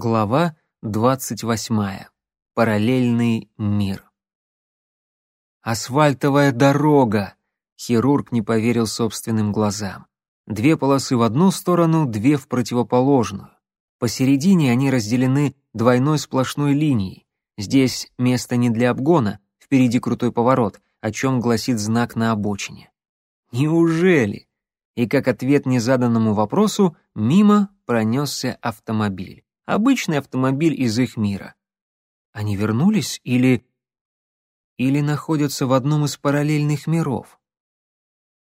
Глава 28. Параллельный мир. Асфальтовая дорога. Хирург не поверил собственным глазам. Две полосы в одну сторону, две в противоположную. Посередине они разделены двойной сплошной линией. Здесь место не для обгона, впереди крутой поворот, о чем гласит знак на обочине. Неужели? И как ответ незаданному вопросу, мимо пронесся автомобиль обычный автомобиль из их мира. Они вернулись или... или находятся в одном из параллельных миров?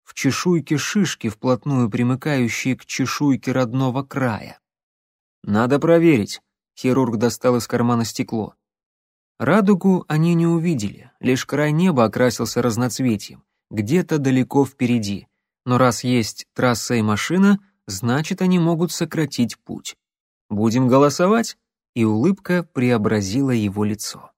В чешуйке шишки, вплотную примыкающей к чешуйке родного края. Надо проверить. Хирург достал из кармана стекло. Радугу они не увидели, лишь край неба окрасился разноцветием, где-то далеко впереди. Но раз есть трасса и машина, значит, они могут сократить путь. Будем голосовать?» И улыбка преобразила его лицо.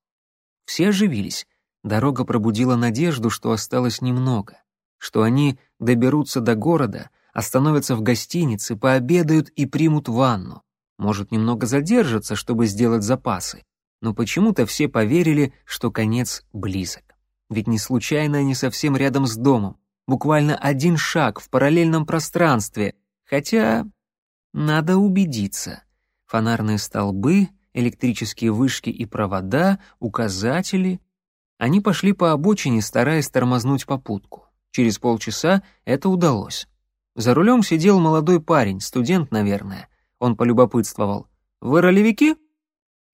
Все оживились. Дорога пробудила надежду, что осталось немного, что они доберутся до города, остановятся в гостинице, пообедают и примут ванну. Может, немного задержатся, чтобы сделать запасы. Но почему-то все поверили, что конец близок. Ведь не случайно они совсем рядом с домом. Буквально один шаг в параллельном пространстве. Хотя надо убедиться фонарные столбы, электрические вышки и провода, указатели. Они пошли по обочине, стараясь тормознуть попутку. Через полчаса это удалось. За рулем сидел молодой парень, студент, наверное. Он полюбопытствовал. «Вы ролевики?»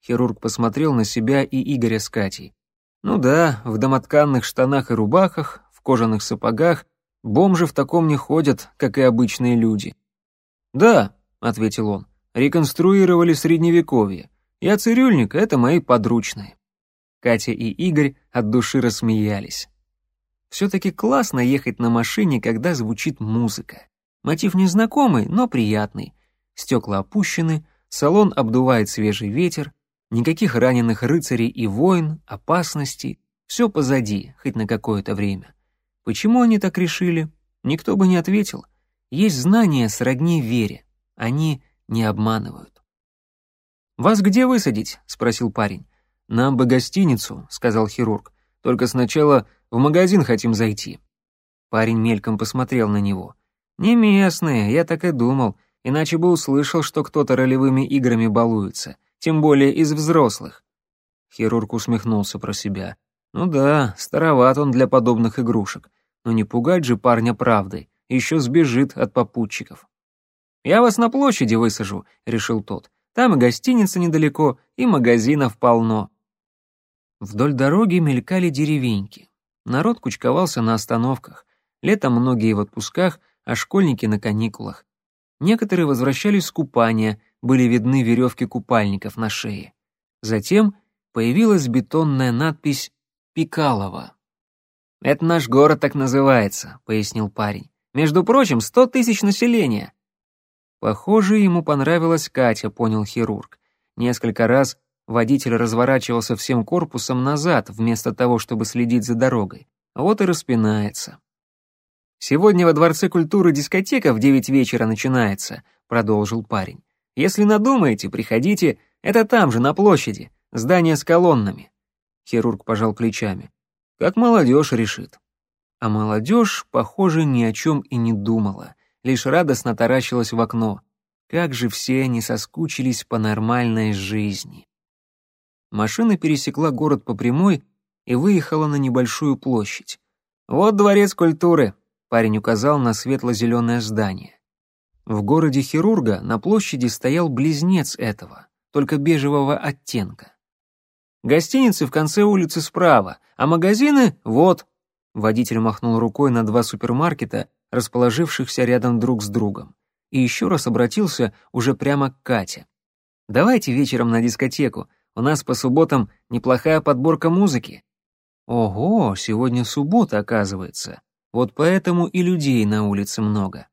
Хирург посмотрел на себя и Игоря с Катей. «Ну да, в домотканных штанах и рубахах, в кожаных сапогах. Бомжи в таком не ходят, как и обычные люди». «Да», — ответил он, реконструировали средневековье. Я цирюльник, это мои подручные. Катя и Игорь от души рассмеялись. Все-таки классно ехать на машине, когда звучит музыка. Мотив незнакомый, но приятный. Стекла опущены, салон обдувает свежий ветер, никаких раненых рыцарей и воин, опасностей. Все позади, хоть на какое-то время. Почему они так решили? Никто бы не ответил. Есть знания сродни вере. Они не обманывают. «Вас где высадить?» — спросил парень. «Нам бы гостиницу», — сказал хирург. «Только сначала в магазин хотим зайти». Парень мельком посмотрел на него. «Не местные, я так и думал, иначе бы услышал, что кто-то ролевыми играми балуется, тем более из взрослых». Хирург усмехнулся про себя. «Ну да, староват он для подобных игрушек, но не пугать же парня правдой, еще сбежит от попутчиков». «Я вас на площади высажу», — решил тот. «Там и гостиница недалеко, и магазинов полно». Вдоль дороги мелькали деревеньки. Народ кучковался на остановках. Летом многие в отпусках, а школьники на каникулах. Некоторые возвращались с купания, были видны веревки купальников на шее. Затем появилась бетонная надпись «Пикалово». «Это наш город так называется», — пояснил парень. «Между прочим, сто тысяч населения. Похоже, ему понравилась Катя, понял хирург. Несколько раз водитель разворачивался всем корпусом назад, вместо того, чтобы следить за дорогой. Вот и распинается. «Сегодня во Дворце культуры дискотека в девять вечера начинается», — продолжил парень. «Если надумаете, приходите, это там же, на площади, здание с колоннами». Хирург пожал плечами. «Как молодежь решит». А молодежь, похоже, ни о чем и не думала лишь радостно таращилась в окно. Как же все они соскучились по нормальной жизни. Машина пересекла город по прямой и выехала на небольшую площадь. «Вот дворец культуры», — парень указал на светло-зеленое здание. В городе Хирурга на площади стоял близнец этого, только бежевого оттенка. «Гостиницы в конце улицы справа, а магазины — вот», — водитель махнул рукой на два супермаркета, расположившихся рядом друг с другом, и еще раз обратился уже прямо к Кате. «Давайте вечером на дискотеку, у нас по субботам неплохая подборка музыки». «Ого, сегодня суббота, оказывается. Вот поэтому и людей на улице много».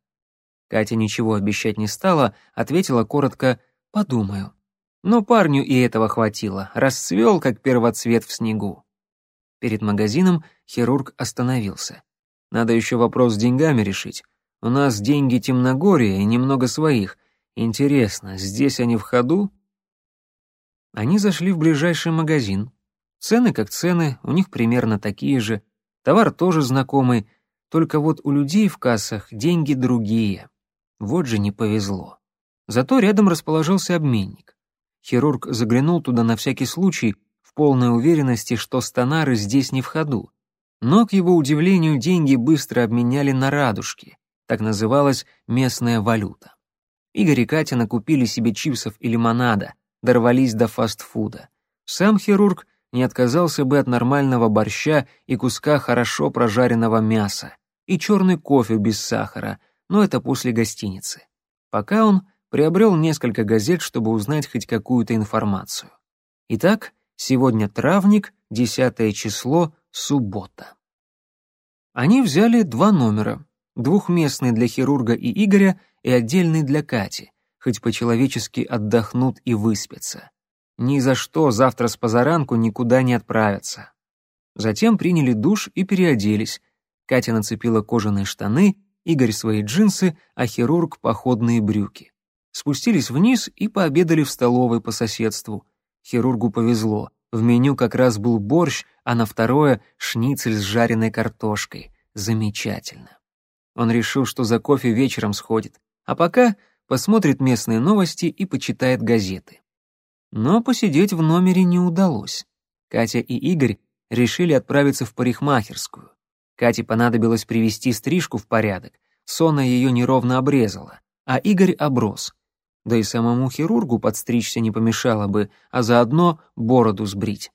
Катя ничего обещать не стала, ответила коротко «подумаю». Но парню и этого хватило, расцвел, как первоцвет в снегу. Перед магазином хирург остановился. Надо еще вопрос с деньгами решить. У нас деньги темногория и немного своих. Интересно, здесь они в ходу? Они зашли в ближайший магазин. Цены как цены, у них примерно такие же. Товар тоже знакомый, только вот у людей в кассах деньги другие. Вот же не повезло. Зато рядом расположился обменник. Хирург заглянул туда на всякий случай, в полной уверенности, что станары здесь не в ходу. Но, к его удивлению, деньги быстро обменяли на радужки. Так называлась местная валюта. Игорь и Катя накупили себе чипсов и лимонада, дорвались до фастфуда. Сам хирург не отказался бы от нормального борща и куска хорошо прожаренного мяса, и черный кофе без сахара, но это после гостиницы. Пока он приобрел несколько газет, чтобы узнать хоть какую-то информацию. Итак, сегодня травник, десятое число, суббота. Они взяли два номера, двухместный для хирурга и Игоря и отдельный для Кати, хоть по-человечески отдохнут и выспятся. Ни за что завтра с позаранку никуда не отправятся. Затем приняли душ и переоделись. Катя нацепила кожаные штаны, Игорь свои джинсы, а хирург — походные брюки. Спустились вниз и пообедали в столовой по соседству. Хирургу повезло. В меню как раз был борщ, а на второе — шницель с жареной картошкой. Замечательно. Он решил, что за кофе вечером сходит, а пока посмотрит местные новости и почитает газеты. Но посидеть в номере не удалось. Катя и Игорь решили отправиться в парикмахерскую. Кате понадобилось привести стрижку в порядок, Сона ее неровно обрезала, а Игорь оброс. Да и самому хирургу подстричься не помешало бы, а заодно бороду сбрить.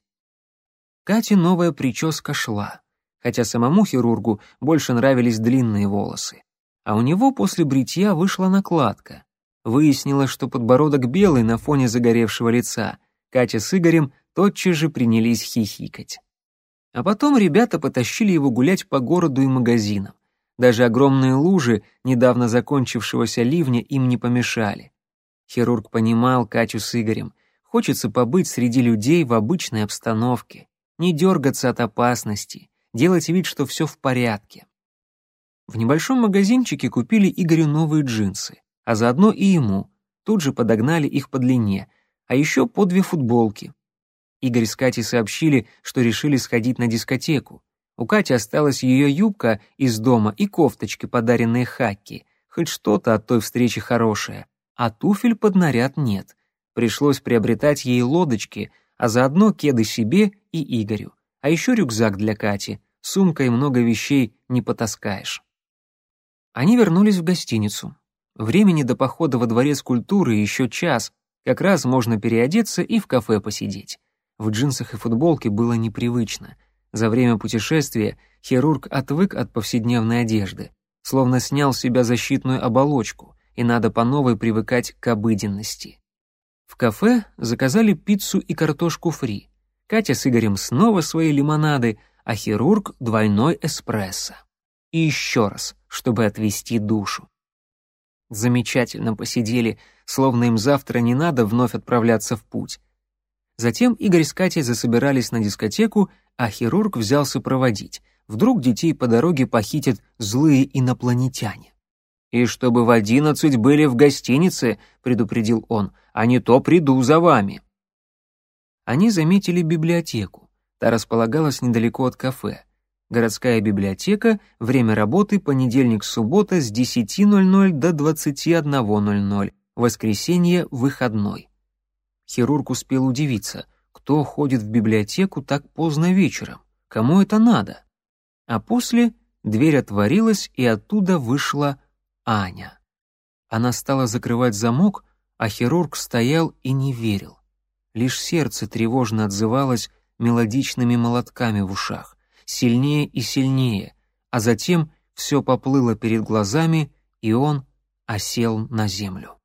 Кате новая прическа шла, хотя самому хирургу больше нравились длинные волосы. А у него после бритья вышла накладка. Выяснилось, что подбородок белый на фоне загоревшего лица. Катя с Игорем тотчас же принялись хихикать. А потом ребята потащили его гулять по городу и магазинам. Даже огромные лужи недавно закончившегося ливня им не помешали. Хирург понимал Катю с Игорем. Хочется побыть среди людей в обычной обстановке, не дергаться от опасности, делать вид, что все в порядке. В небольшом магазинчике купили Игорю новые джинсы а заодно и ему. Тут же подогнали их по длине, а еще по две футболки. Игорь с Катей сообщили, что решили сходить на дискотеку. У Кати осталась ее юбка из дома и кофточки, подаренные Хакки. Хоть что-то от той встречи хорошее. А туфель под наряд нет. Пришлось приобретать ей лодочки, а заодно кеды себе и Игорю. А еще рюкзак для Кати. Сумка и много вещей не потаскаешь. Они вернулись в гостиницу. Времени до похода во дворец культуры еще час, как раз можно переодеться и в кафе посидеть. В джинсах и футболке было непривычно. За время путешествия хирург отвык от повседневной одежды, словно снял с себя защитную оболочку, и надо по новой привыкать к обыденности. В кафе заказали пиццу и картошку фри. Катя с Игорем снова свои лимонады, а хирург — двойной эспрессо. И еще раз, чтобы отвести душу. Замечательно посидели, словно им завтра не надо вновь отправляться в путь. Затем Игорь с Катей засобирались на дискотеку, а хирург взялся проводить. Вдруг детей по дороге похитят злые инопланетяне. «И чтобы в одиннадцать были в гостинице», — предупредил он, — «а не то приду за вами». Они заметили библиотеку. Та располагалась недалеко от кафе. Городская библиотека, время работы понедельник-суббота с 10.00 до 21.00, воскресенье выходной. Хирург успел удивиться, кто ходит в библиотеку так поздно вечером, кому это надо. А после дверь отворилась, и оттуда вышла Аня. Она стала закрывать замок, а хирург стоял и не верил. Лишь сердце тревожно отзывалось мелодичными молотками в ушах сильнее и сильнее, а затем все поплыло перед глазами, и он осел на землю.